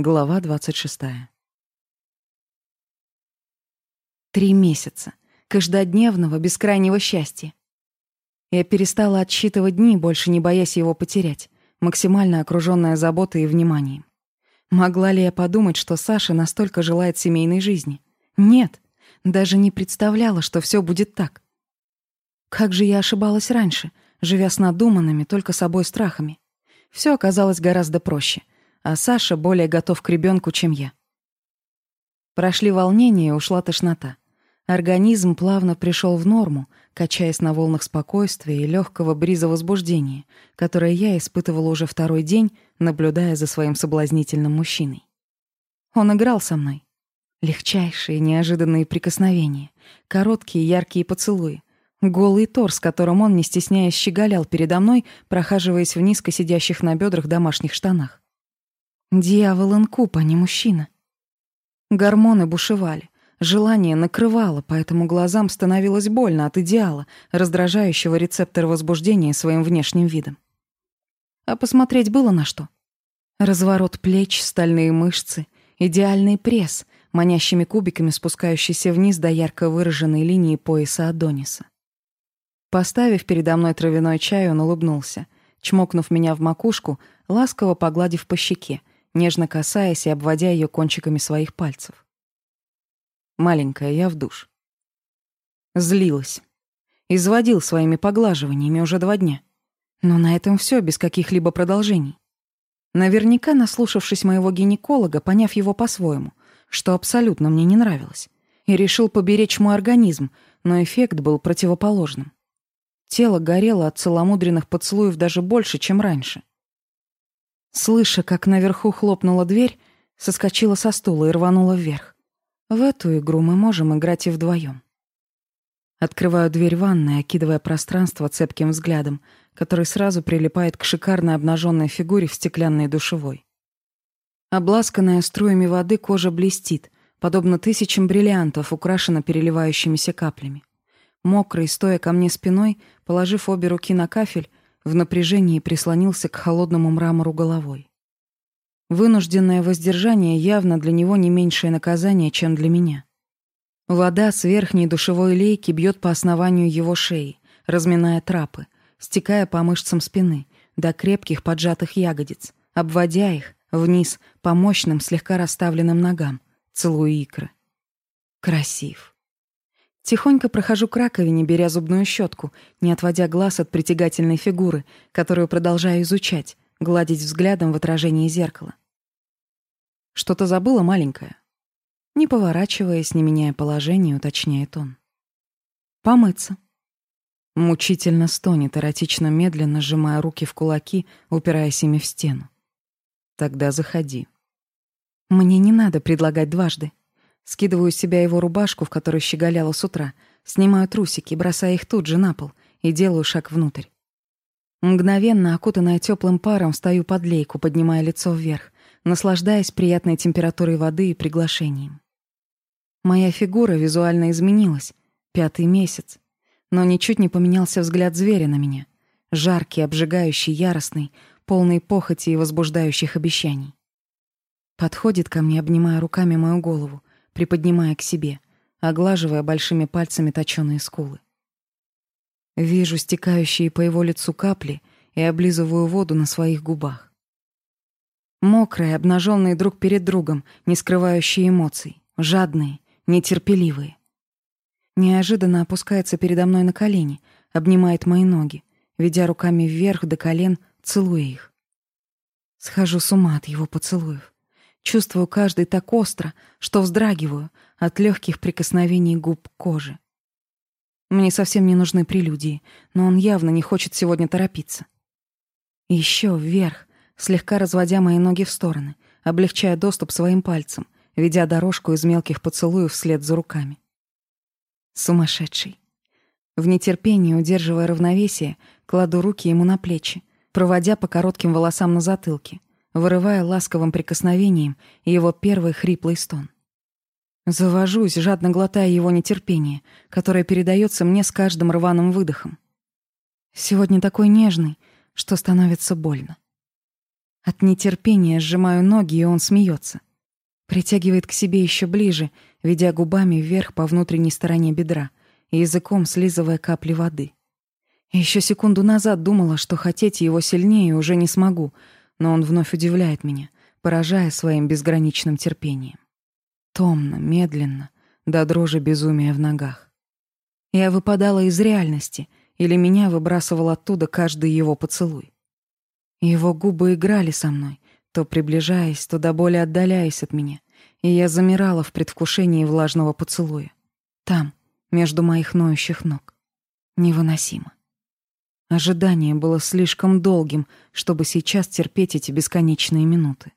Глава 26. Три месяца. Каждодневного, бескрайнего счастья. Я перестала отсчитывать дни, больше не боясь его потерять, максимально окружённая заботой и вниманием. Могла ли я подумать, что Саша настолько желает семейной жизни? Нет, даже не представляла, что всё будет так. Как же я ошибалась раньше, живя с надуманными только собой страхами. Всё оказалось гораздо проще а Саша более готов к ребенку, чем я. Прошли волнения, ушла тошнота. Организм плавно пришел в норму, качаясь на волнах спокойствия и легкого бриза возбуждения, которое я испытывала уже второй день, наблюдая за своим соблазнительным мужчиной. Он играл со мной. Легчайшие неожиданные прикосновения, короткие яркие поцелуи, голый торс, которым он, не стесняясь, щеголял передо мной, прохаживаясь в низко сидящих на бедрах домашних штанах. Дьявол инкуб, а не мужчина. Гормоны бушевали. Желание накрывало, поэтому глазам становилось больно от идеала, раздражающего рецептор возбуждения своим внешним видом. А посмотреть было на что. Разворот плеч, стальные мышцы, идеальный пресс, манящими кубиками спускающийся вниз до ярко выраженной линии пояса Адониса. Поставив передо мной травяной чай, он улыбнулся, чмокнув меня в макушку, ласково погладив по щеке, нежно касаясь и обводя ее кончиками своих пальцев. «Маленькая, я в душ». Злилась. Изводил своими поглаживаниями уже два дня. Но на этом все без каких-либо продолжений. Наверняка, наслушавшись моего гинеколога, поняв его по-своему, что абсолютно мне не нравилось, и решил поберечь мой организм, но эффект был противоположным. Тело горело от целомудренных поцелуев даже больше, чем раньше. Слыша, как наверху хлопнула дверь, соскочила со стула и рванула вверх. В эту игру мы можем играть и вдвоем. Открываю дверь ванной, окидывая пространство цепким взглядом, который сразу прилипает к шикарно обнаженной фигуре в стеклянной душевой. Обласканная струями воды кожа блестит, подобно тысячам бриллиантов, украшена переливающимися каплями. Мокрый, стоя ко мне спиной, положив обе руки на кафель, в напряжении прислонился к холодному мрамору головой. Вынужденное воздержание явно для него не меньшее наказание, чем для меня. Вода с верхней душевой лейки бьет по основанию его шеи, разминая трапы, стекая по мышцам спины до крепких поджатых ягодиц, обводя их вниз по мощным, слегка расставленным ногам, целуя икры. Красив. Тихонько прохожу к раковине, беря зубную щетку, не отводя глаз от притягательной фигуры, которую продолжаю изучать, гладить взглядом в отражении зеркала. «Что-то забыла, маленькая?» Не поворачиваясь, не меняя положение, уточняет он. «Помыться». Мучительно стонет, эротично медленно сжимая руки в кулаки, упираясь ими в стену. «Тогда заходи». «Мне не надо предлагать дважды», Скидываю с себя его рубашку, в которой щеголяла с утра, снимаю трусики, бросая их тут же на пол и делаю шаг внутрь. Мгновенно, окутанная теплым паром, встаю под лейку, поднимая лицо вверх, наслаждаясь приятной температурой воды и приглашением. Моя фигура визуально изменилась. Пятый месяц. Но ничуть не поменялся взгляд зверя на меня. Жаркий, обжигающий, яростный, полный похоти и возбуждающих обещаний. Подходит ко мне, обнимая руками мою голову, приподнимая к себе, оглаживая большими пальцами точёные скулы. Вижу стекающие по его лицу капли и облизываю воду на своих губах. Мокрые, обнаженные друг перед другом, не скрывающие эмоций, жадные, нетерпеливые. Неожиданно опускается передо мной на колени, обнимает мои ноги, ведя руками вверх до колен, целуя их. Схожу с ума от его поцелуев. Чувствую каждый так остро, что вздрагиваю от легких прикосновений губ к коже. Мне совсем не нужны прелюдии, но он явно не хочет сегодня торопиться. Еще вверх, слегка разводя мои ноги в стороны, облегчая доступ своим пальцем, ведя дорожку из мелких поцелуев вслед за руками. Сумасшедший. В нетерпении, удерживая равновесие, кладу руки ему на плечи, проводя по коротким волосам на затылке — вырывая ласковым прикосновением его первый хриплый стон. Завожусь, жадно глотая его нетерпение, которое передается мне с каждым рваным выдохом. Сегодня такой нежный, что становится больно. От нетерпения сжимаю ноги, и он смеется. Притягивает к себе еще ближе, ведя губами вверх по внутренней стороне бедра и языком слизывая капли воды. Еще секунду назад думала, что хотеть его сильнее уже не смогу — но он вновь удивляет меня, поражая своим безграничным терпением. Томно, медленно, до дрожи безумия в ногах. Я выпадала из реальности, или меня выбрасывал оттуда каждый его поцелуй. Его губы играли со мной, то приближаясь, то до боли отдаляясь от меня, и я замирала в предвкушении влажного поцелуя. Там, между моих ноющих ног. Невыносимо. Ожидание было слишком долгим, чтобы сейчас терпеть эти бесконечные минуты.